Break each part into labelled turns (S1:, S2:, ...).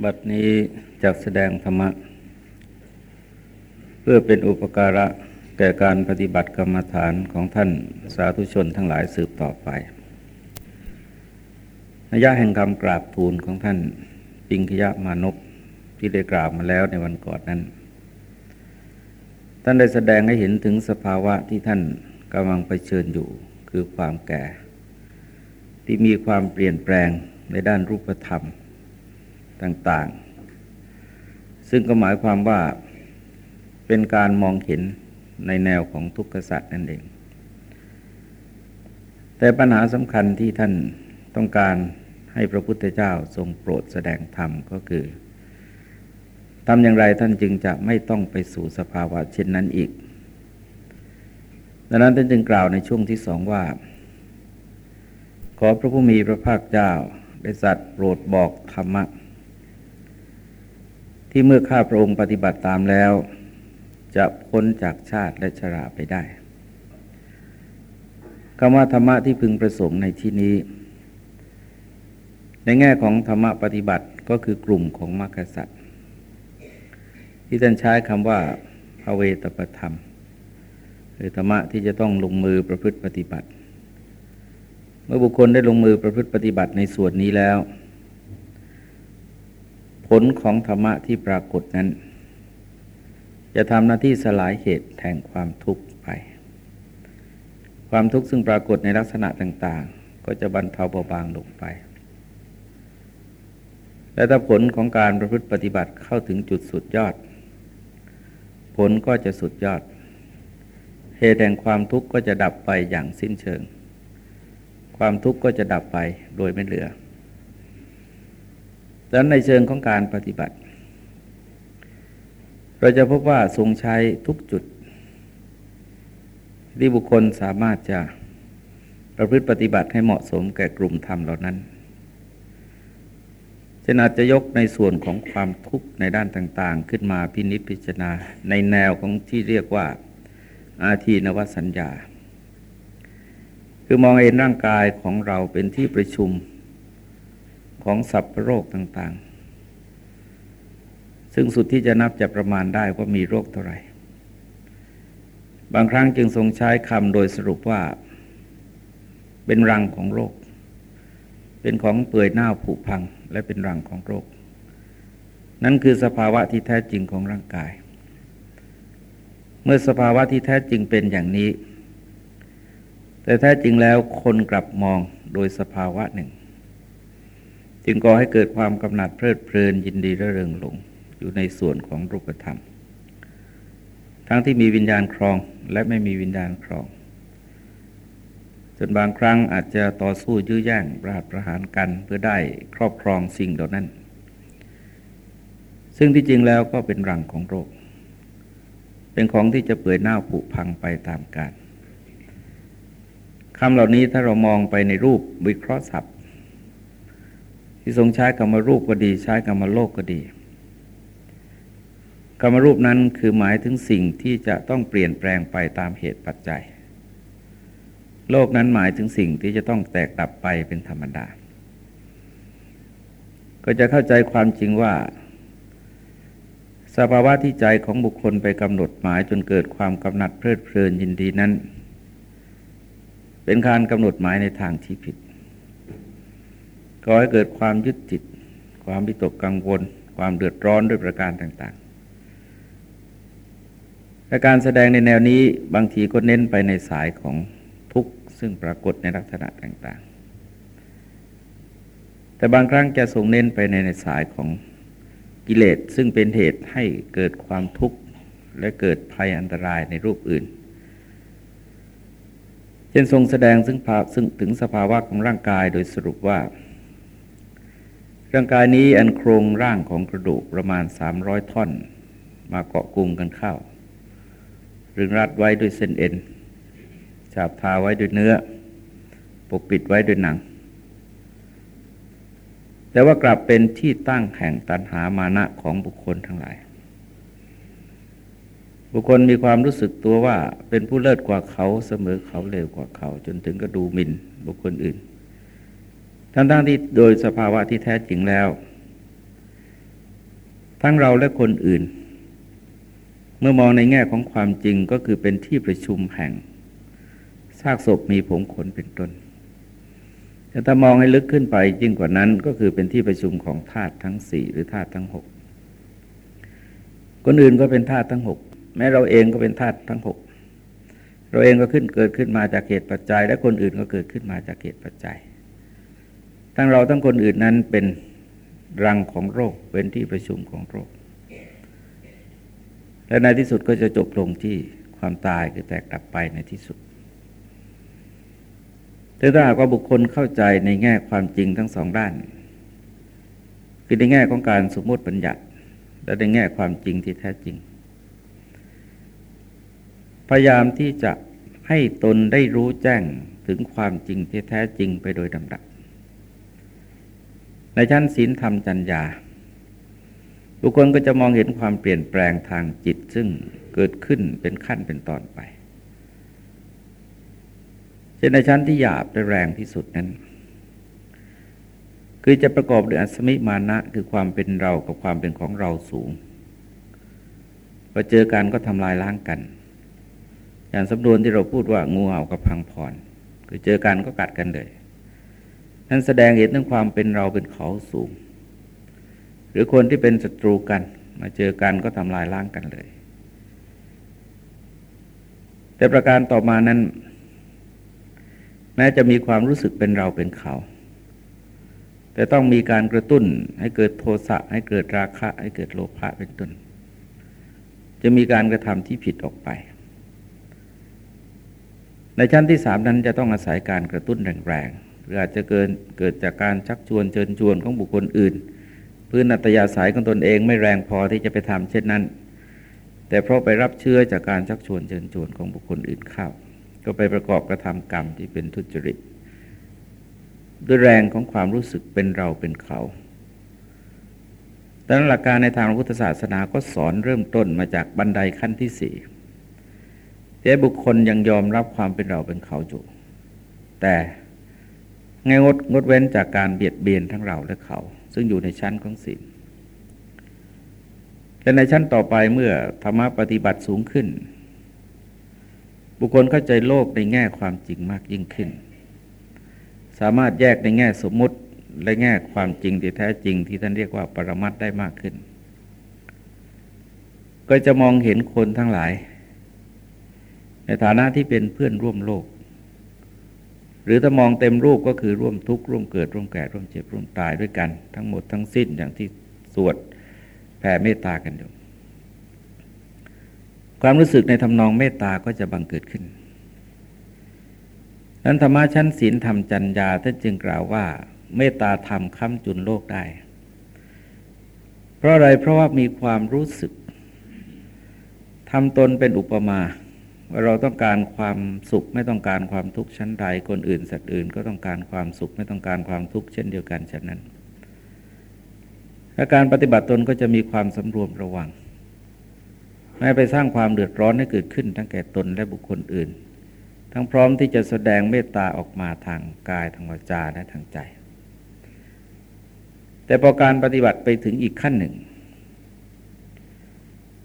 S1: บัดนี้จักแสดงธรรมะ เพื่อเป็นอุปการะแก่การปฏิบัติกรรมฐานของท่านสาธุชนทั้งหลายสืบต่อไปนยะแห่งคำกราบทูลของท่านปิงคยะมานพที่ได้กราบมาแล้วในวันก่อนนั้น ท่านได้แสดงให้เห็นถึงสภาวะที่ท่านกำลังไปเชิญอยู่คือความแก่ ที่มีความเปลี่ยนแปลงในด้านรูปธรรม ต่างๆ ซึ่งก็หมายความว่าเป็นการมองเห็นในแนวของทุกขสัตว์นั่นเอง แต่ปัญหาสำคัญที่ท่านต้องการให้พระพุทธเจ้าทรงโปรดแสดงธรรมก็คือทำอย่างไรท่านจึงจะไม่ต้องไปสู่สภาวะเช่นนั้นอีก ดังนั้นท่านจึงกล่าวในช่วงที่สองว่า ขอพระผู้มีพระภาคเจ้าได้สัตว์โปรดบอกธรรมะ ที่เมื่อข้าพระองค์ปฏิบัติตามแล้ว จะพ้นจากชาติและชราไปได้คำว่าธรรมะที่พึงประสงค์ในที่นี้ ในแง่ของธรรมะปฏิบัติก็คือกลุ่มของมรรคสัตว์ที่ท่านใช้คำว่าภเวตประธรรมหรือธรรมะที่จะต้องลงมือประพฤติปฏิบัติ เมื่อบุคคลได้ลงมือประพฤติปฏิบัติในส่วนนี้แล้ว ลของธรรมะที่ปรากฏนั้น จะทำหน้าที่สลายเหตุแห่งความทุกข์ไป ความทุกข์ซึ่งปรากฏในลักษณะต่าง ๆ ก็จะบรรเทาเบาบางลงไป และถ้าผลของการประพฤติปฏิบัติเข้าถึงจุดสุดยอด ผลก็จะสุดยอด เหตุแห่งความทุกข์ก็จะดับไปอย่างสิ้นเชิง ความทุกข์ก็จะดับไปโดยไม่เหลือ ดังนั้นในเชิงของการปฏิบัติ เราจะพบว่าทรงใช้ทุกจุด ที่บุคคลสามารถจะประพฤติปฏิบัติให้เหมาะสมแก่กลุ่มธรรมเหล่านั้นเช่นอาจจะยกในส่วนของความทุกข์ในด้านต่างๆ ขึ้นมาพินิจพิจารณาในแนวของที่เรียกว่าอาทีนวสัญญา คือมองเห็นร่างกายของเราเป็นที่ประชุม ของสัพโรคต่างๆ ซึ่งสุดที่จะนับจะประมาณได้ว่ามีโรคเท่าไหร่ บางครั้งจึงทรงใช้คำโดยสรุปว่า เป็นรังของโรค เป็นของเปื่อยเน่าผุพังและเป็นรังของโรค นั่นคือสภาวะที่แท้จริงของร่างกาย เมื่อสภาวะที่แท้จริงเป็นอย่างนี้ แต่แท้จริงแล้วคนกลับมองโดยสภาวะหนึ่ง จึงก่อให้เกิดความกำหนัดเพลิดเพลินยินดีระเริงหลงอยู่ในส่วนของรูปธรรม ทั้งที่มีวิญญาณครองและไม่มีวิญญาณครองจนบางครั้งอาจจะต่อสู้ยื้อแย่งประหารประหารกันเพื่อได้ครอบครองสิ่งเหล่านั้น ซึ่งที่จริงแล้วก็เป็นรังของโรค เป็นของที่จะเปื่อยเน่าผุพังไปตามกาลคำเหล่านี้ถ้าเรามองไปในรูปวิเคราะห์ศัพท์ ที่ทรงใช้กรรมรูปก็ดี ใช้กรรมโลกก็ดี กรรมรูปนั้นคือหมายถึงสิ่งที่จะต้องเปลี่ยนแปลงไปตามเหตุปัจจัย โลกนั้นหมายถึงสิ่งที่จะต้องแตกดับไปเป็นธรรมดา ก็จะเข้าใจความจริงว่า สภาวะที่ใจของบุคคลไปกำหนดหมายจนเกิดความกำหนัดเพลิดเพลินยินดีนั้น เป็นการกำหนดหมายในทางที่ผิด ก่อให้เกิดความยึดจิต ความวิตกกังวล ความเดือดร้อนด้วยประการต่างๆและการแสดงในแนวนี้บางทีก็เน้นไปในสายของทุกข์ซึ่งปรากฏในลักษณะต่างๆ แต่บางครั้งจะส่งเน้นไปในในสายของกิเลสซึ่งเป็นเหตุให้เกิดความทุกข์และเกิดภัยอันตรายในรูปอื่นเช่นทรงแสดงซึ่งซึ่งถึงสภาวะของร่างกายโดยสรุปว่า ร่างกายนี้อันโครงร่างของกระดูกประมาณสามร้อยท่อน มาเกาะกลุ่มกันเข้ารึงรัดไว้ด้วยเส้นเอ็น ฉาบทาไว้ด้วยเนื้อ ปกปิดไว้ด้วยหนัง แต่ว่ากลับเป็นที่ตั้งแห่งตันหามานะของบุคคลทั้งหลาย บุคคลมีความรู้สึกตัวว่าเป็นผู้เลิศกว่าเขาเสมอเขาเร็วกว่าเขา จนถึงกระดูหมินบุคคลอื่น ทั้งๆที่โดยสภาวะที่แท้จริงแล้ว ทั้งเราและคนอื่น เมื่อมองในแง่ของความจริงก็คือเป็นที่ประชุมแห่งซากศพมีผมขนเป็นต้น แต่ถ้ามองให้ลึกขึ้นไปยิ่งกว่านั้นก็คือเป็นที่ประชุมของธาตุทั้งสี่หรือธาตุทั้งหกคนอื่นก็เป็นธาตุทั้งหกแม้เราเองก็เป็นธาตุทั้งหกเราเองก็ขึ้นเกิดขึ้นมาจากเหตุปัจจัย และคนอื่นก็เกิดขึ้นมาจากเหตุปัจจัย ทั้งเราทั้งคนอื่นนั้นเป็นรังของโรค เป็นที่ประชุมของโรค และในที่สุดก็จะจบลงที่ความตายคือแตกดับไปในที่สุดแต่ถ้าหากว่าบุคคลเข้าใจในแง่ความจริงทั้งสองด้าน คือในแง่ของการสมมติบัญญัติ และในแง่ความจริงที่แท้จริง พยายามที่จะให้ตนได้รู้แจ้งถึงความจริงที่แท้จริงไปโดยลำดับ ในชั้นศีลธรรมจัญญา บุคคลก็จะมองเห็นความเปลี่ยนแปลงทางจิตซึ่งเกิดขึ้นเป็นขั้นเป็นตอนไปช่นในชั้นที่หยาบและแรงที่สุดนั้น คือจะประกอบด้วยอัศมิมานะคือความเป็นเรากับความเป็นของเราสูงพอเจอกันก็ทำลายล้างกัน อย่างสำนวนที่เราพูดว่างูเห่ากับพังพรคือเจอกันก็กัดกันเลย นั่นแสดงเห็นถึงความเป็นเราเป็นเขาสูง หรือคนที่เป็นศัตรูกัน มาเจอกันก็ทำลายล้างกันเลย แต่ประการต่อมานั้น แม้จะมีความรู้สึกเป็นเราเป็นเขา แต่ต้องมีการกระตุ้นให้เกิดโทสะให้เกิดราคะ ให้เกิดโลภะเป็นต้นจะมีการกระทำที่ผิดออกไป ในชั้นที่สามนั้นจะต้องอาศัยการกระตุ้นแรงๆ หรืออาจจะเกินเกิดจากการชักชวนเชิญชวนของบุคคลอื่น พื้นอัตยาสายของตนเองไม่แรงพอที่จะไปทำเช่นนั้น แต่เพราะไปรับเชื้อจากการชักชวนเชิญชวนของบุคคลอื่นเข้า ก็ไปประกอบกระทำกรรมที่เป็นทุจริต ด้วยแรงของความรู้สึกเป็นเราเป็นเขาดังนั้นหลักการในทางพุทธศาสนาก็สอนเริ่มต้นมาจากบันไดขั้นที่สี่แต่บุคคลยังยอมรับความเป็นเราเป็นเขาอยู่แต่ งงดงดเว้นจากการเบียดเบียนทั้งเราและเขา ซึ่งอยู่ในชั้นของศีลและในชั้นต่อไปเมื่อธรรมะปฏิบัติสูงขึ้น บุคคลเข้าใจโลกในแง่ความจริงมากยิ่งขึ้น สามารถแยกในแง่สมมุติและแง่ความจริงที่แท้จริงที่ท่านเรียกว่าปรมัตได้มากขึ้น ก็จะมองเห็นคนทั้งหลาย ในฐานะที่เป็นเพื่อนร่วมโลก หรือถ้ามองเต็มรูปก็คือร่วมทุกข์ร่วมเกิดร่วมแก่ร่วมเจ็บร่วมตายด้วยกัน ทั้งหมดทั้งสิ้นอย่างที่สวดแผ่เมตตากันอยู่ ความรู้สึกในทำนองเมตตาก็จะบังเกิดขึ้น นั้นธรรมะชั้นศีลธรรมจัญญาท่านจึงกล่าวว่า เมตตาธรรมค้ำจุนโลกได้ เพราะอะไรเพราะว่ามีความรู้สึกทำตนเป็นอุปมา ว่าเราต้องการความสุขไม่ต้องการความทุกข์ชั้นใดคนอื่นสัตว์อื่น ก็ต้องการความสุขไม่ต้องการความทุกข์เช่นเดียวกันฉะนั้นและการปฏิบัติตนก็จะมีความสำรวมระวัง ไม่ไปสร้างความเดือดร้อนให้เกิดขึ้นทั้งแก่ตนและบุคคลอื่น ทั้งพร้อมที่จะแสดงเมตตาออกมาทางกายทางวาจาและทางใจ แต่พอการปฏิบัติไปถึงอีกขั้นหนึ่ง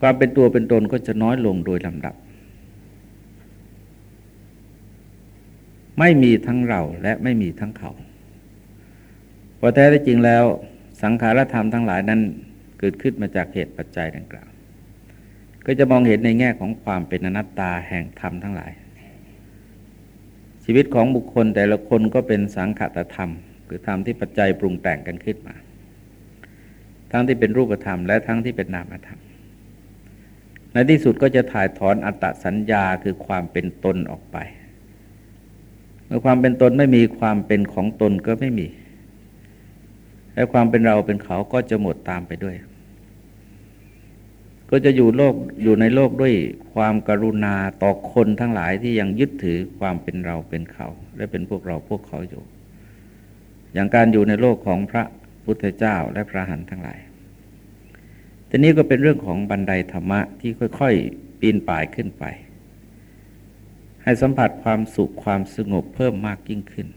S1: ความเป็นตัวเป็นตนก็จะน้อยลงโดยลำดับ ไม่มีทั้งเราและไม่มีทั้งเขาพอแท้จริงแล้ว สังขารธรรมทั้งหลายนั้นเกิดขึ้นมาจากเหตุปัจจัยดังกล่าว ก็จะมองเห็นในแง่ของความเป็นอนัตตาแห่งธรรมทั้งหลาย ชีวิตของบุคคลแต่ละคนก็เป็นสังขตธรรม คือธรรมที่ปัจจัยปรุงแต่งกันขึ้นมา ทั้งที่เป็นรูปธรรม และทั้งที่เป็นนามธรรม ในที่สุดก็จะถ่ายถอนอัตตสัญญาคือความเป็นตนออกไป เมื่อความเป็นตนไม่มีความเป็นของตนก็ไม่มี และความเป็นเราเป็นเขาก็จะหมดตามไปด้วย ก็จะอยู่โลกอยู่ในโลกด้วยความกรุณาต่อคนทั้งหลายที่ยังยึดถือความเป็นเราเป็นเขา และเป็นพวกเราพวกเขาอยู่ อย่างการอยู่ในโลกของพระพุทธเจ้าและพระหันทั้งหลายทีนี้ก็เป็นเรื่องของบันไดธรรมะที่ค่อยๆปีนป่ายขึ้นไป ให้สัมผัสความสุขความสงบเพิ่มมากยิ่งขึ้น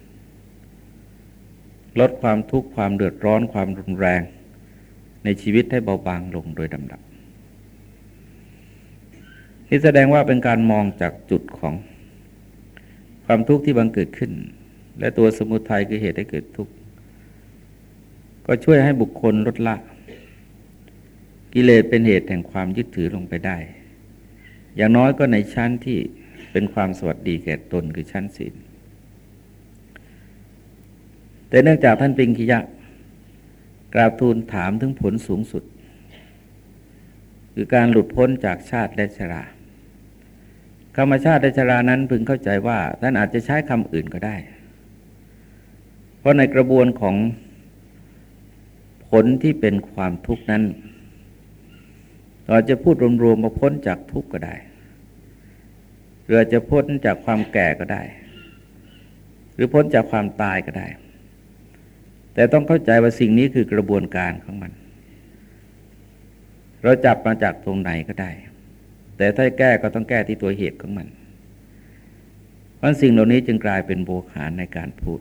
S1: ลดความทุกข์ความเดือดร้อนความรุนแรง ในชีวิตให้เบาบางลงโดยลำดับนี่แสดงว่าเป็นการมองจากจุดของความทุกข์ที่บังเกิดขึ้น และตัวสมุทัยคือเหตุให้เกิดทุกข์ ก็ช่วยให้บุคคลลดละ กิเลสเป็นเหตุแห่งความยึดถือลงไปได้ อย่างน้อยก็ในชั้นที่ เป็นความสวัสดีแก่ตนคือชั้นศีลแต่เนื่องจากท่านปิงคิยะกราบทูลถามถึงผลสูงสุด คือการหลุดพ้นจากชาติและชราคำชาติและชรานั้นพึงเข้าใจว่าท่านอาจจะใช้คำอื่นก็ได้ เพราะในกระบวนของผลที่เป็นความทุกข์นั้นเราจะพูดรวมๆมาพ้นจากทุกข์ก็ได้ รือจะพ้นจากความแก่ก็ได้ หรือพ้นจากความตายก็ได้ แต่ต้องเข้าใจว่าสิ่งนี้คือกระบวนการของมัน เราจับมาจากตรงไหนก็ได้ แต่ถ้าแก้ก็ต้องแก้ที่ตัวเหตุของมันเพราะสิ่งเหล่านี้จึงกลายเป็นโบขานในการพูด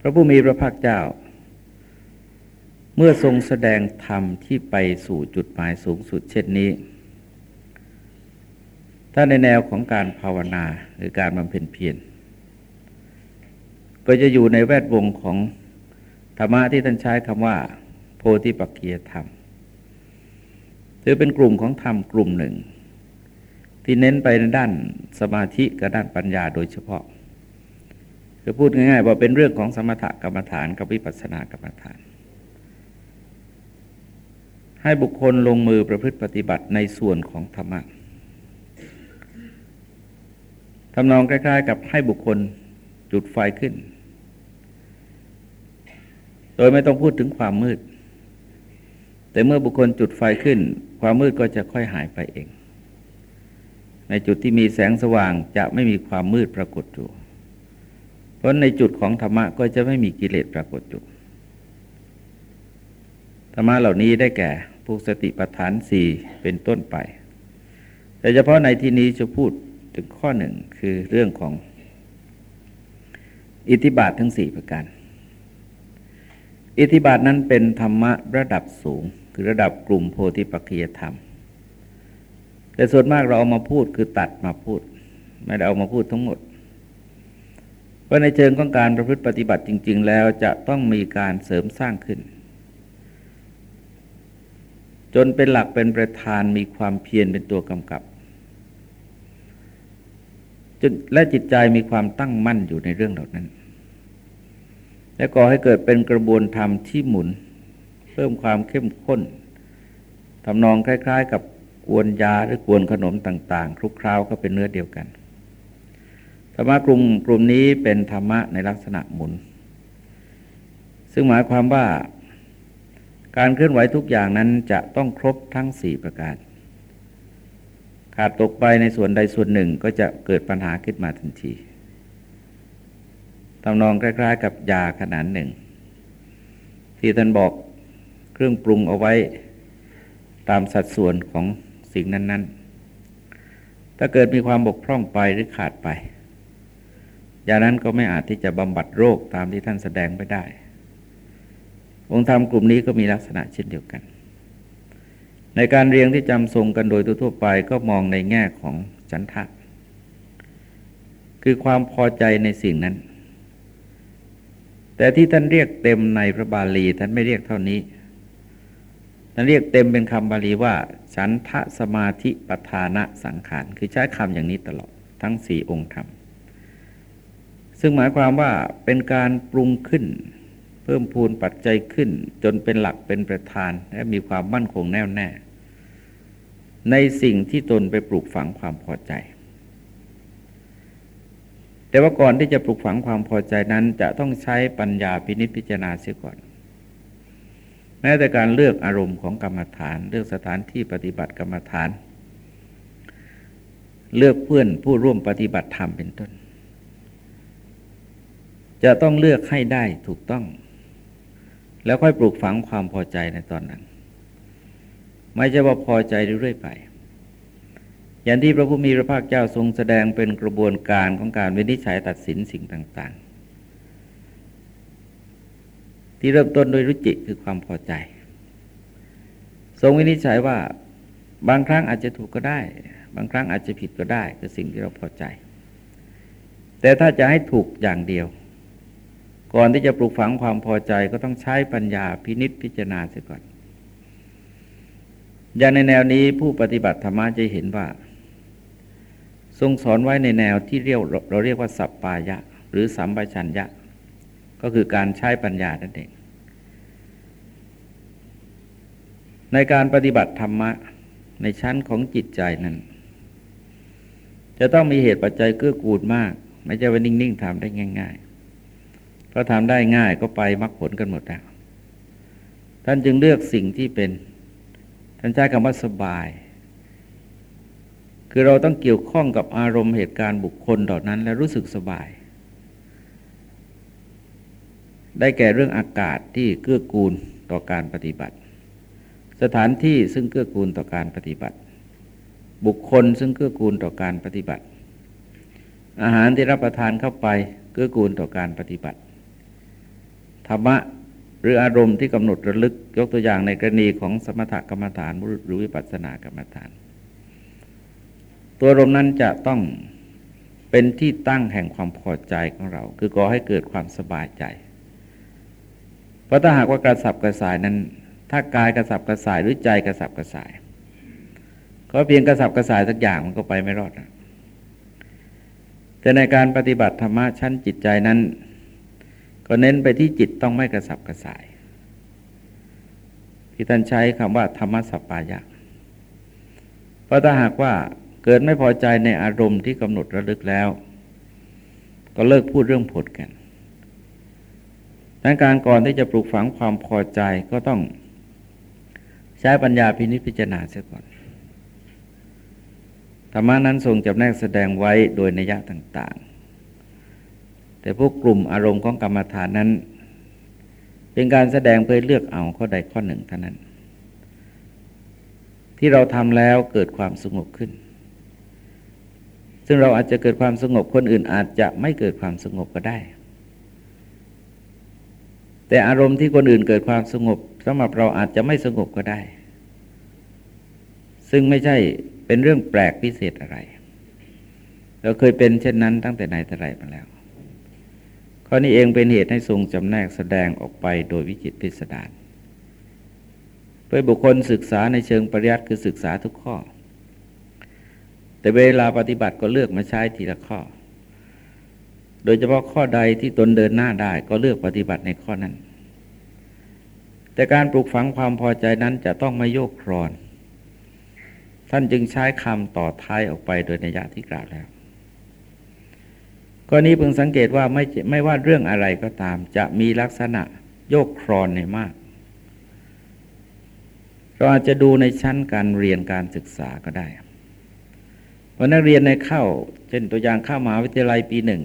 S1: พระผู้มีพระภาคเจ้า เมื่อทรงแสดงธรรมที่ไปสู่จุดหมายสูงสุดเช่นนี้ ถ้าในแนวของการภาวนาหรือการบำเพ็ญเพียรก็จะอยู่ในแวดวงของธรรมะที่ท่านใช้คำว่า โพธิปักเกียธรรมถือเป็นกลุ่มของธรรมกลุ่มหนึ่ง ที่เน้นไปในด้านสมาธิกับด้านปัญญาโดยเฉพาะคือพูดง่ายๆว่าเป็นเรื่องของสมถกรรมฐานกับวิปัสสนากรรมฐาน ให้บุคคลลงมือประพฤติปฏิบัติในส่วนของธรรมะ ทำนองใกล้าย ๆ กับให้บุคคลจุดไฟขึ้น โดยไม่ต้องพูดถึงความมืด แต่เมื่อบุคคลจุดไฟขึ้น ความมืดก็จะค่อยหายไปเอง ในจุดที่มีแสงสว่างจะไม่มีความมืดปรากฏอยู่ เพราะในจุดของธรรมะก็จะไม่มีกิเลสปรากฏอยู่ ธรรมะเหล่านี้ได้แก่ภูสติปัฏฐานสี่เป็นต้นไป แต่เฉพาะในที่นี้จะพูด ถึงข้อหนึ่งคือเรื่องของอิทธิบาททั้งสี่ประการ อิทธิบาทนั้นเป็นธรรมะระดับสูง คือระดับกลุ่มโพธิปัจจยธรรม แต่ส่วนมากเราเอามาพูดคือตัดมาพูด ไม่ได้เอามาพูดทั้งหมด เพราะในเชิงของการประพฤติปฏิบัติจริง ๆ แล้วจะต้องมีการเสริมสร้างขึ้น จนเป็นหลักเป็นประธานมีความเพียรเป็นตัวกำกับ จนและจิตใจมีความตั้งมั่นอยู่ในเรื่องเหล่านั้น และก่อให้เกิดเป็นกระบวนธรรมที่หมุน เพิ่มความเข้มข้นทำนองคล้าย ๆ กับกวนยาหรือกวนขนมต่าง ๆ คลุกคล้าวก็เป็นเนื้อเดียวกันธรรมะกลุ่มกลุ่มนี้เป็นธรรมะในลักษณะหมุน ซึ่งหมายความว่าการเคลื่อนไหวทุกอย่างนั้นจะต้องครบทั้งสี่ประการ ขาดตกไปในส่วนใดส่วนหนึ่งก็จะเกิดปัญหาขึ้นมาทันทีทำนองคล้าย ๆ กับยาขนาดหนึ่ง ที่ท่านบอกเครื่องปรุงเอาไว้ตามสัดส่วนของสิ่งนั้น ๆ ถ้าเกิดมีความบกพร่องไปหรือขาดไปยานั้นก็ไม่อาจที่จะบำบัดโรคตามที่ท่านแสดงไปได้ องค์ธรรมกลุ่มนี้ก็มีลักษณะเช่นเดียวกัน ในการเรียงที่จำทรงกันโดยทั่วไปก็มองในแง่ของฉันทะ คือความพอใจในสิ่งนั้น แต่ที่ท่านเรียกเต็มในพระบาลีท่านไม่เรียกเท่านี้ ท่านเรียกเต็มเป็นคำบาลีว่า ฉันทะสมาธิปทานะสังขาร คือใช้คำอย่างนี้ตลอดทั้งสี่องค์ธรรม ซึ่งหมายความว่าเป็นการปรุงขึ้นเพิ่มพูนปัจจัยขึ้นจนเป็นหลักเป็นประธานและมีความมั่นคงแน่วแน่ ในสิ่งที่ตนไปปลูกฝังความพอใจ แต่ว่าก่อนที่จะปลูกฝังความพอใจนั้นจะต้องใช้ปัญญาพินิจพิจารณาเสียก่อน แม้แต่การเลือกอารมณ์ของกรรมฐาน เลือกสถานที่ปฏิบัติกรรมฐาน เลือกเพื่อนผู้ร่วมปฏิบัติธรรมเป็นต้น จะต้องเลือกให้ได้ถูกต้อง แล้วค่อยปลูกฝังความพอใจในตอนนั้น ไม่ใช่ว่าพอใจเรื่อยไป อย่างที่พระผู้มีพระภาคเจ้าทรงแสดงเป็นกระบวนการของการวินิจฉัยตัดสินสิ่งต่าง ๆ ที่เริ่มต้นโดยรุจิคือความพอใจ ทรงวินิจฉัยว่าบางครั้งอาจจะถูกก็ได้ บางครั้งอาจจะผิดก็ได้คือสิ่งที่เราพอใจ แต่ถ้าจะให้ถูกอย่างเดียว ก่อนที่จะปลูกฝังความพอใจก็ต้องใช้ปัญญาพินิษพิจารณาเสียก่อน อย่างในแนวนี้ผู้ปฏิบัติธรรมะจะเห็นว่า ทรงสอนไว้ในแนวที่เรียกเราเรียกว่าสัปปายะ หรือสัมปชัญญะ ก็คือการใช้ปัญญานั่นเอง ในการปฏิบัติธรรมะในชั้นของจิตใจนั้น จะต้องมีเหตุปัจจัยเกื้อกูลมาก ไม่ใช่ว่านิ่งๆทำได้ง่าย ๆ เพราะทำได้ง่ายก็ไปมรรคผลกันหมดแล้วท่านจึงเลือกสิ่งที่เป็น ท่านใช้คำว่าสบาย คือเราต้องเกี่ยวข้องกับอารมณ์เหตุการณ์บุคคลต่อนั้น แล้วรู้สึกสบาย ได้แก่เรื่องอากาศที่เกื้อกูลต่อการปฏิบัติ สถานที่ซึ่งเกื้อกูลต่อการปฏิบัติ บุคคลซึ่งเกื้อกูลต่อการปฏิบัติ อาหารที่รับประทานเข้าไปเกื้อกูลต่อการปฏิบัติธรรมะ หรืออารมณ์ที่กำหนดระลึกยกตัวอย่างในกรณีของสมถกรรมฐานหรือวิปัสสนากรรมฐาน ตัวอารมณ์นั้นจะต้องเป็นที่ตั้งแห่งความพอใจของเรา คือก่อให้เกิดความสบายใจ เพราะถ้าหากว่ากระสับกระส่ายนั้น ถ้ากายกระสับกระส่ายหรือใจกระสับกระส่าย ก็เพียงกระสับกระส่ายสักอย่างมันก็ไปไม่รอดนะแต่ในการปฏิบัติธรรมะชั้นจิตใจนั้น ก็เน้นไปที่จิตต้องไม่กระสับกระส่าย ที่ท่านใช้คำว่าธรรมสัปปายะเพราะถ้าหากว่าเกิดไม่พอใจในอารมณ์ที่กำหนดระลึกแล้ว ก็เลิกพูดเรื่องผลกันดังการก่อนที่จะปลูกฝังความพอใจก็ต้องใช้ปัญญาพินิจพิจารณาเสียก่อนธรรมานั้นทรงจำแนกแสดงไว้โดยนัยยะต่างๆ แต่พวกกลุ่มอารมณ์ของกรรมฐานนั้น เป็นการแสดงเพื่อเลือกเอาข้อใดข้อหนึ่งเท่านั้น ที่เราทำแล้วเกิดความสงบขึ้น ซึ่งเราอาจจะเกิดความสงบคนอื่นอาจจะไม่เกิดความสงบก็ได้ แต่อารมณ์ที่คนอื่นเกิดความสงบสำหรับเราอาจจะไม่สงบก็ได้ ซึ่งไม่ใช่เป็นเรื่องแปลกพิเศษอะไร เราเคยเป็นเช่นนั้นตั้งแต่ไหนแต่ไรมาแล้ว ข้อนี้เองเป็นเหตุให้ทรงจำแนกแสดงออกไปโดยวิจิตพิสดารเพื่อบุคคลศึกษาในเชิงปริยัติคือศึกษาทุกข้อ แต่เวลาปฏิบัติก็เลือกมาใช้ทีละข้อ โดยเฉพาะข้อใดที่ตนเดินหน้าได้ก็เลือกปฏิบัติในข้อนั้น แต่การปลูกฝังความพอใจนั้นจะต้องไม่โยกครอน ท่านจึงใช้คำต่อท้ายออกไปโดยนัยยะที่กล่าวแล้ว ก็นี้เพิ่งสังเกตว่าไม่ไม่ว่าเรื่องอะไรก็ตาม จะมีลักษณะโยกครอนในมาก เราอาจจะดูในชั้นการเรียนการศึกษาก็ได้พอนักเรียนในเข้า เช่นตัวอย่างเข้ามหาวิทยาลัยปีหนึ่ง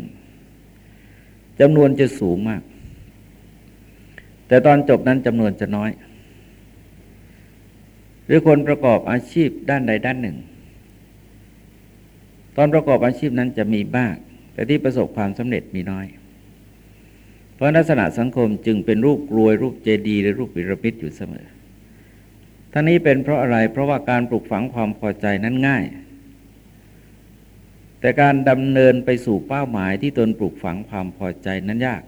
S1: จำนวนจะสูงมาก แต่ตอนจบนั้นจำนวนจะน้อย หรือคนประกอบอาชีพด้านใดด้านหนึ่ง ตอนประกอบอาชีพนั้นจะมีบ้าง แต่ที่ประสบความสำเร็จมีน้อย เพราะลักษณะสังคมจึงเป็นรูปกลวยรูปเจดีย์หรือรูปปิรมิดอยู่เสมอทั้งนี้เป็นเพราะอะไรเพราะว่าการปลูกฝังความพอใจนั้นง่าย แต่การดำเนินไปสู่เป้าหมายที่ตนปลูกฝังความพอใจนั้นยาก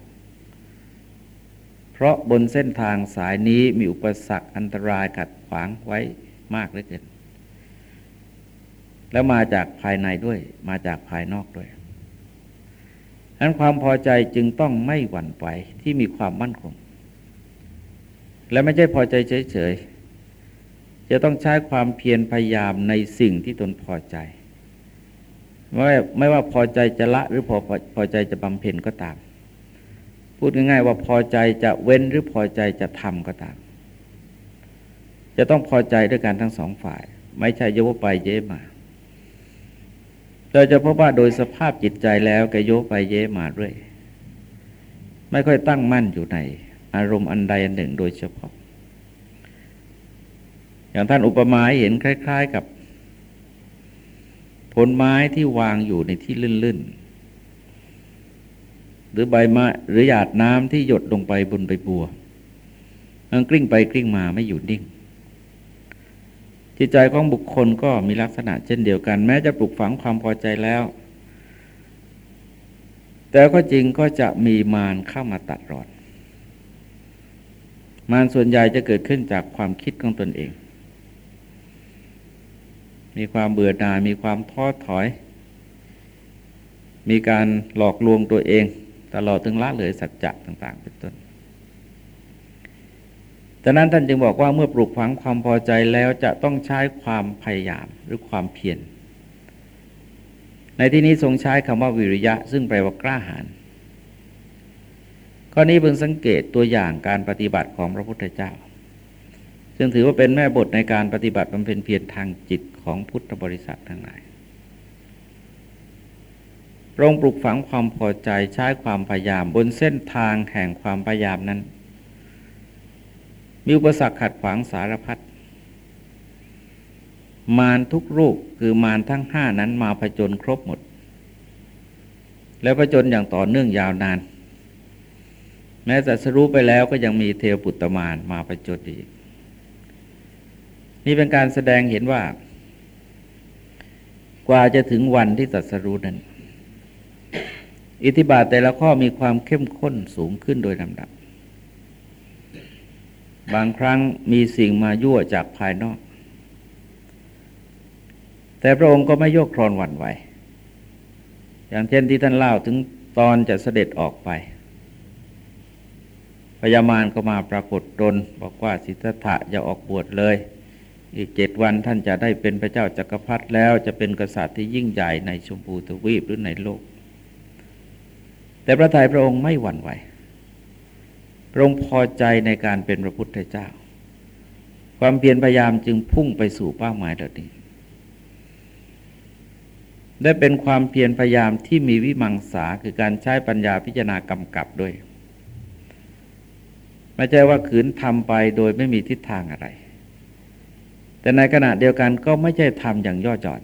S1: เพราะบนเส้นทางสายนี้มีอุปสรรคอันตรายขัดขวางไว้มากเหลือเกิน แล้วมาจากภายในด้วยมาจากภายนอกด้วย นั้นความพอใจจึงต้องไม่หวั่นไหวที่มีความมั่นคง และไม่ใช่พอใจเฉยๆ จะต้องใช้ความเพียรพยายามในสิ่งที่ตนพอใจ ไม่ไม่ว่าพอใจจะละหรือพอพอใจจะบำเพ็ญก็ตาม พูดง่ายๆว่าพอใจจะเว้นหรือพอใจจะทำก็ตาม จะต้องพอใจด้วยกันทั้งสองฝ่าย ไม่ใช่โยกไปเย้มา เราจะพบว่าโดยสภาพจิตใจแล้วแกโยกไปเย้มาเรื่อย ไม่ค่อยตั้งมั่นอยู่ใน อารมณ์อันใดอันหนึ่งโดยเฉพาะ อย่างท่านอุปมาเห็นคล้าย ๆกับ ผลไม้ที่วางอยู่ในที่ลื่นๆ หรือใบไม้หรือหยาดน้ำที่หยดลงไปบนใบบัวมันกลิ้งไปกลิ้งมาไม่อยู่นิ่ง จิตใจของบุคคลก็มีลักษณะเช่นเดียวกัน แม้จะปลูกฝังความพอใจแล้ว แต่ก็จริงก็จะมีมารเข้ามาตัดรอน มารส่วนใหญ่จะเกิดขึ้นจากความคิดของตนเอง มีความเบื่อหน่ายมีความท้อถอย มีการหลอกลวงตัวเอง ตลอดถึงละเลยสัจจะต่าง ๆ เป็นต้น ดังนั้นท่านจึงบอกว่าเมื่อปลูกฝังความพอใจแล้วจะต้องใช้ความพยายามหรือความเพียร ในที่นี้ทรงใช้คำว่าวิริยะ ซึ่งแปลว่ากล้าหาญข้อนี้เพิ่งสังเกตตัวอย่างการปฏิบัติของพระพุทธเจ้า ซึ่งถือว่าเป็นแม่บทในการปฏิบัติบำเพ็ญเพียรทางจิตของพุทธบริษัททั้งหลายรองปลูกฝังความพอใจใช้ความพยายามบนเส้นทางแห่งความพยายามนั้น มีอุปสรรคขัดขวางสารพัดมารทุกรูปคือมารทั้งห้านั้นมาผจญครบหมด แล้วผจญอย่างต่อเนื่องยาวนาน แม้แต่สรู้ไปแล้วก็ยังมีเทวปุตตมารมาผจญอีก นี่เป็นการแสดงเห็นว่า กว่าจะถึงวันที่ตัดสรู้นั้น อิทธิบาทแต่ละข้อมีความเข้มข้นสูงขึ้นโดยลำดับ บางครั้งมีสิ่งมายั่วจากภายนอก แต่พระองค์ก็ไม่โยกครอนหวั่นไหว อย่างเช่นที่ท่านเล่าถึงตอนจะเสด็จออกไป พญามารก็มาปรากฏตนบอกว่าสิทธัตถะอย่าออกบวชเลย อีกเจ็ดวันท่านจะได้เป็นพระเจ้าจากักรพรรดิแล้วจะเป็นกษัตริย์ที่ยิ่งใหญ่ในชมพูทวีปหรือในโลก แต่พระทัยพระองค์ไม่หวั่นไหว พระองค์พอใจในการเป็นพระพุทธเจ้า ความเพียรพยายามจึงพุ่งไปสู่เป้าหมายเหล่านี้ได้เป็นความเพียรพยายามที่มีวิมังสาคือการใช้ปัญญาพิจารณากำกับด้วย ไม่ใช่ว่าขืนทำไปโดยไม่มีทิศทางอะไร แต่ในขณะเดียวกันก็ไม่ใช่ทำอย่างย่อจอน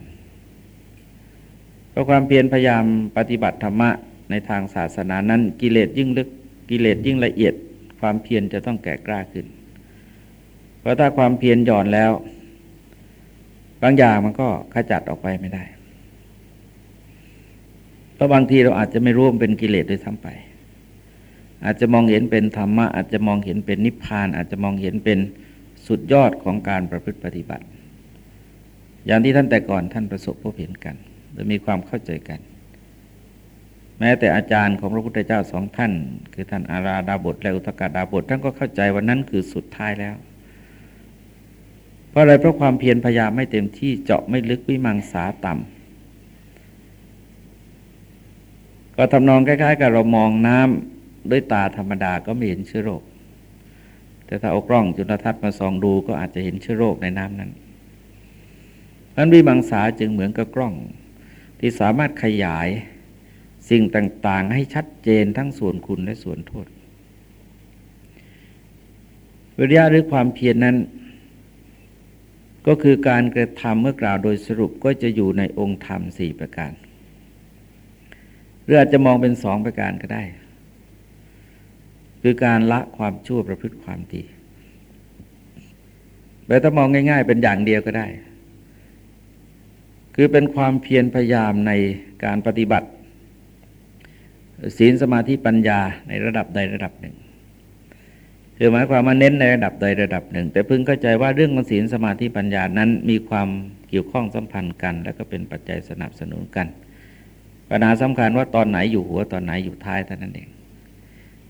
S1: เพราะความเพียรพยายามปฏิบัติธรรมะในทางศาสนานั้นกิเลสยิ่งลึกกิเลสยิ่งละเอียด ความเพียรจะต้องแก่กล้าขึ้น เพราะถ้าความเพียรหย่อนแล้ว บางอย่างมันก็ขจัดออกไปไม่ได้ เพราะบางทีเราอาจจะไม่รู้มเป็นกิเลสด้วยซ้ำไป อาจจะมองเห็นเป็นธรรมะ อาจจะมองเห็นเป็นนิพพาน อาจจะมองเห็นเป็นสุดยอดของการประพฤติปฏิบัติ อย่างที่ท่านแต่ก่อนท่านประสบพบเห็นกันโดยมีความเข้าใจกัน แม้แต่อาจารย์ของพระพุทธเจ้าสองท่าน คือท่านอาราดาบทและอุตกาดาบทท่านก็เข้าใจว่านั้นคือสุดท้ายแล้ว เพราะอะไรเพราะความเพียรพยายามไม่เต็มที่เจาะไม่ลึกวิมังสาต่ำก็ทำนองคล้าย ๆ กับเรามองน้ำด้วยตาธรรมดาก็ไม่เห็นเชื้อโรค แต่ถ้าเอากล้องจุลทรรศน์มาส่องดูก็อาจจะเห็นเชื้อโรคในน้ำนั้นนั้นวิมังสาจึงเหมือนกับกล้องที่สามารถขยาย สิ่งต่าง ๆ ให้ชัดเจนทั้งส่วนคุณและส่วนโทษ วิริยะหรือความเพียรนนั้น ก็คือการกระทำเมื่อกล่าวโดยสรุปก็จะอยู่ในองค์ธรรมสี่ประการหรืออาจจะมองเป็นสองประการก็ได้ คือการละความชั่วประพฤติความดีแต่ถ้ามองง่าย ๆ เป็นอย่างเดียวก็ได้ คือเป็นความเพียรพยายามในการปฏิบัติ ศีลสมาธิปัญญาในระดับใดระดับหนึ่งคือหมายความมาเน้นในระดับใดระดับหนึ่ง แต่พึงเข้าใจว่าเรื่องของศีลสมาธิปัญญานั้นมีความเกี่ยวข้องสัมพันธ์กัน แล้วก็เป็นปัจจัยสนับสนุนกันปัญหาสำคัญว่าตอนไหนอยู่หัวตอนไหนอยู่ท้ายเท่านั้นเอง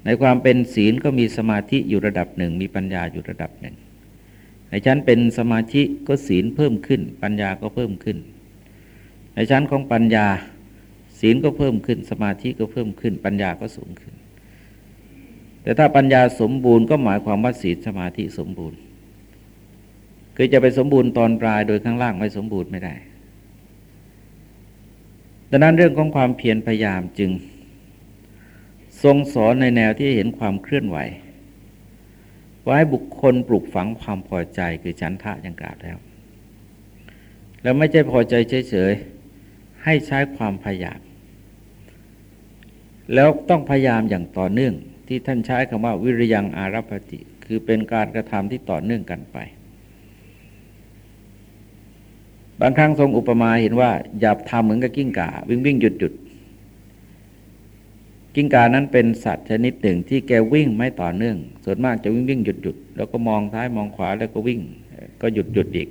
S1: ในความเป็นศีลก็มีสมาธิอยู่ระดับหนึ่ง มีปัญญาอยู่ระดับหนึ่ง ในชั้นเป็นสมาธิก็ศีลเพิ่มขึ้น ปัญญาก็เพิ่มขึ้น ในชั้นของปัญญา ศีลก็เพิ่มขึ้นสมาธิก็เพิ่มขึ้น ปัญญาก็สูงขึ้น แต่ถ้าปัญญาสมบูรณ์ก็หมายความว่าศีลสมาธิสมบูรณ์คือจะไปสมบูรณ์ตอนปลายโดยข้างล่างไม่สมบูรณ์ไม่ได้ ดังนั้นเรื่องของความเพียรพยายามจึง ทรงสอนในแนวที่เห็นความเคลื่อนไหวว่าให้บุคคลปลูกฝังความพอใจคือฉันทะอย่างกล่าวแล้ว แล้วไม่ใช่พอใจเฉยๆให้ใช้ความพยายาม แล้วต้องพยายามอย่างต่อเนื่อง ที่ท่านใช้คำว่าวิริยังอารัปติ คือเป็นการกระทำที่ต่อเนื่องกันไป บางครั้งทรงอุปมาเห็นว่าหยาบทำเหมือนกับกิ้งก่าวิ่งวิ่งหยุดหยุดกิ้งก่านั้นเป็นสัตว์ชนิดหนึ่งที่แกวิ่งไม่ต่อเนื่อง ส่วนมากจะวิ่งวิ่งหยุดหยุดแล้วก็มองซ้ายมองขวาแล้วก็วิ่ง ก็หยุดหยุดอีก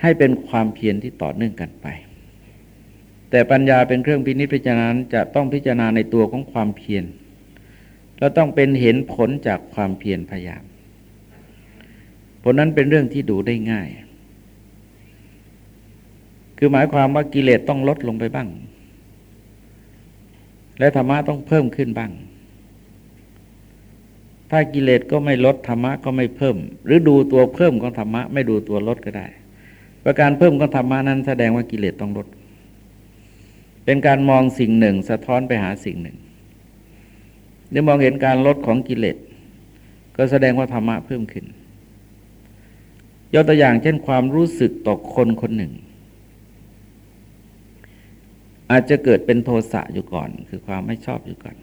S1: ให้เป็นความเพียรที่ต่อเนื่องกันไป แต่ปัญญาเป็นเครื่องพินิจพิจารณาจะต้องพิจารณาในตัวของความเพียรเราต้องเป็นเห็นผลจากความเพียรพยายาม ผลนั้นเป็นเรื่องที่ดูได้ง่าย คือหมายความว่ากิเลสต้องลดลงไปบ้าง และธรรมะต้องเพิ่มขึ้นบ้าง ถ้ากิเลสก็ไม่ลดธรรมะก็ไม่เพิ่ม หรือดูตัวเพิ่มของธรรมะ ไม่ดูตัวลดก็ได้ ประการเพิ่มของธรรมะนั้นแสดงว่ากิเลสต้องลด เป็นการมองสิ่งหนึ่ง สะท้อนไปหาสิ่งหนึ่งหรือมองเห็นการลดของกิเลสก็แสดงว่าธรรมะเพิ่มขึ้นยกตัวอย่างเช่นความรู้สึกต่อคนคนหนึ่ง อาจจะเกิดเป็นโทสะอยู่ก่อน คือความไม่ชอบอยู่ก่อน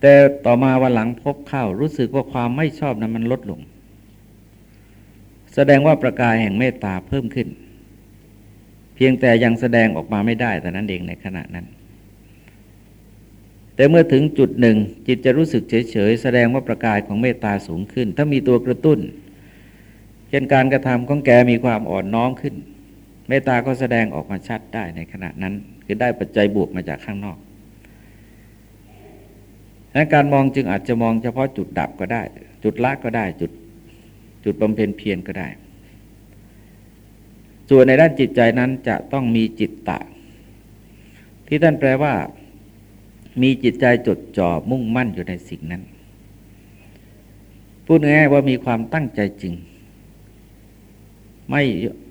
S1: แต่ต่อมาวันหลังพบเข้ารู้สึกว่าความไม่ชอบนั้นมันลดลง แสดงว่าประกายแห่งเมตตาเพิ่มขึ้น พียงแต่ยังแสดงออกมาไม่ได้แต่นั้นเองในขณะนั้น แต่เมื่อถึงจุดหนึ่ง จิตจะรู้สึกเฉยๆ แสดงว่าประกายของเมตตาสูงขึ้น ถ้ามีตัวกระตุ้นเช่นการกระทำของแกมีความอ่อนน้อมขึ้น เมตตาก็แสดงออกมาชัดได้ในขณะนั้น คือได้ปัจจัยบวกมาจากข้างนอกดังการมองจึงอาจจะมองเฉพาะจุดดับก็ได้ จุดละก็ได้จุดจุดบำเพ็ญเพียรก็ได้ ส่วนในด้านจิตใจนั้นจะต้องมีจิตตะ ที่ท่านแปลว่า มีจิตใจจดจ่อมุ่งมั่นอยู่ในสิ่งนั้น พูดง่ายว่ามีความตั้งใจจริง ไม่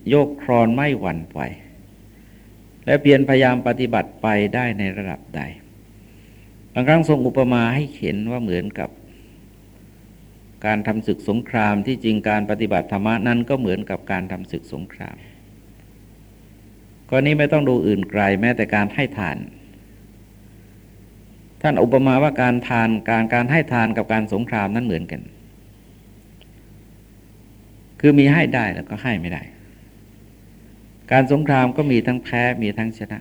S1: โยกครอนไม่หวั่นไหวและเพียรพยายามปฏิบัติไปได้ในระดับใด บางครั้งทรงอุปมาให้เห็นว่าเหมือนกับการทำศึกสงครามที่จริงการปฏิบัติธรรมนั้นก็เหมือนกับการทำศึกสงคราม กรณีไม่ต้องดูอื่นไกลแม้แต่การให้ทาน ท่านอุปมาว่าการทานการการให้ทานกับการสงครามนั้นเหมือนกัน คือมีให้ได้แล้วก็ให้ไม่ได้ การสงครามก็มีทั้งแพ้มีทั้งชนะ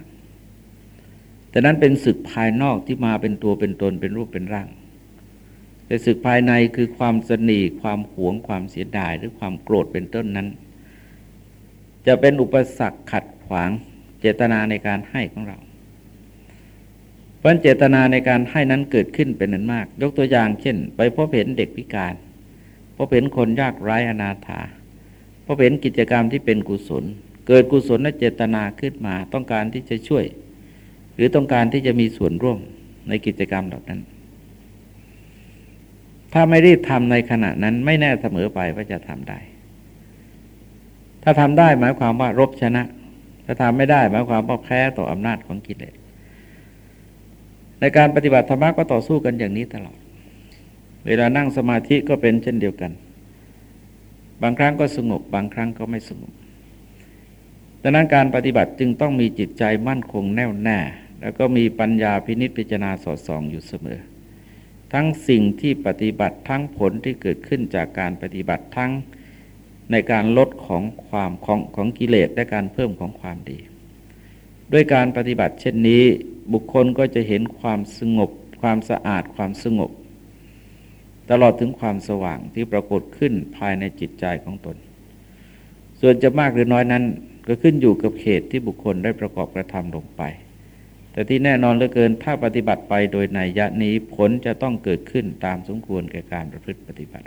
S1: แต่นั้นเป็นศึกภายนอกที่มาเป็นตัวเป็นตนเป็นรูปเป็นร่าง แต่ศึกภายในคือความสนีความหวงความเสียดายหรือความโกรธเป็นต้นนั้น จะเป็นอุปสรรคขัด ขวางเจตนาในการให้ของเรา เพราะเจตนาในการให้นั้นเกิดขึ้นเป็นนั้นมาก ยกตัวอย่างเช่น ไปพบเห็นเด็กพิการ พบเห็นคนยากไร้อนาถา พบเห็นกิจกรรมที่เป็นกุศล เกิดกุศลและเจตนาขึ้นมาต้องการที่จะช่วย หรือต้องการที่จะมีส่วนร่วมในกิจกรรมเหล่านั้น ถ้าไม่รีบทำในขณะนั้นไม่แน่เสมอไปว่าจะทำได้ ถ้าทำได้หมายความว่ารบชนะ ถ้าทำไม่ได้หมายความว่าแพ้ต่ออำนาจของกิเลสในการปฏิบัติธรรมะก็ต่อสู้กันอย่างนี้ตลอด เวลานั่งสมาธิก็เป็นเช่นเดียวกัน บางครั้งก็สงบ บางครั้งก็ไม่สงบดังนั้นการปฏิบัติจึงต้องมีจิตใจมั่นคงแน่วแน่ แล้วก็มีปัญญาพินิจพิจารณาสอดส่องอยู่เสมอ ทั้งสิ่งที่ปฏิบัติทั้งผลที่เกิดขึ้นจากการปฏิบัติทั้ง ในการลดของความของของกิเลสและการเพิ่มของความดี ด้วยการปฏิบัติเช่นนี้บุคคลก็จะเห็นความสงบ ความสะอาดความสงบ ตลอดถึงความสว่างที่ปรากฏขึ้นภายในจิตใจของตน ส่วนจะมากหรือน้อยนั้นก็ขึ้นอยู่กับเขตที่บุคคลได้ประกอบกระทำลงไป แต่ที่แน่นอนเหลือเกินถ้าปฏิบัติไปโดยในยะนี้ผลจะต้องเกิดขึ้นตามสมควรแก่การประพฤติปฏิบัติ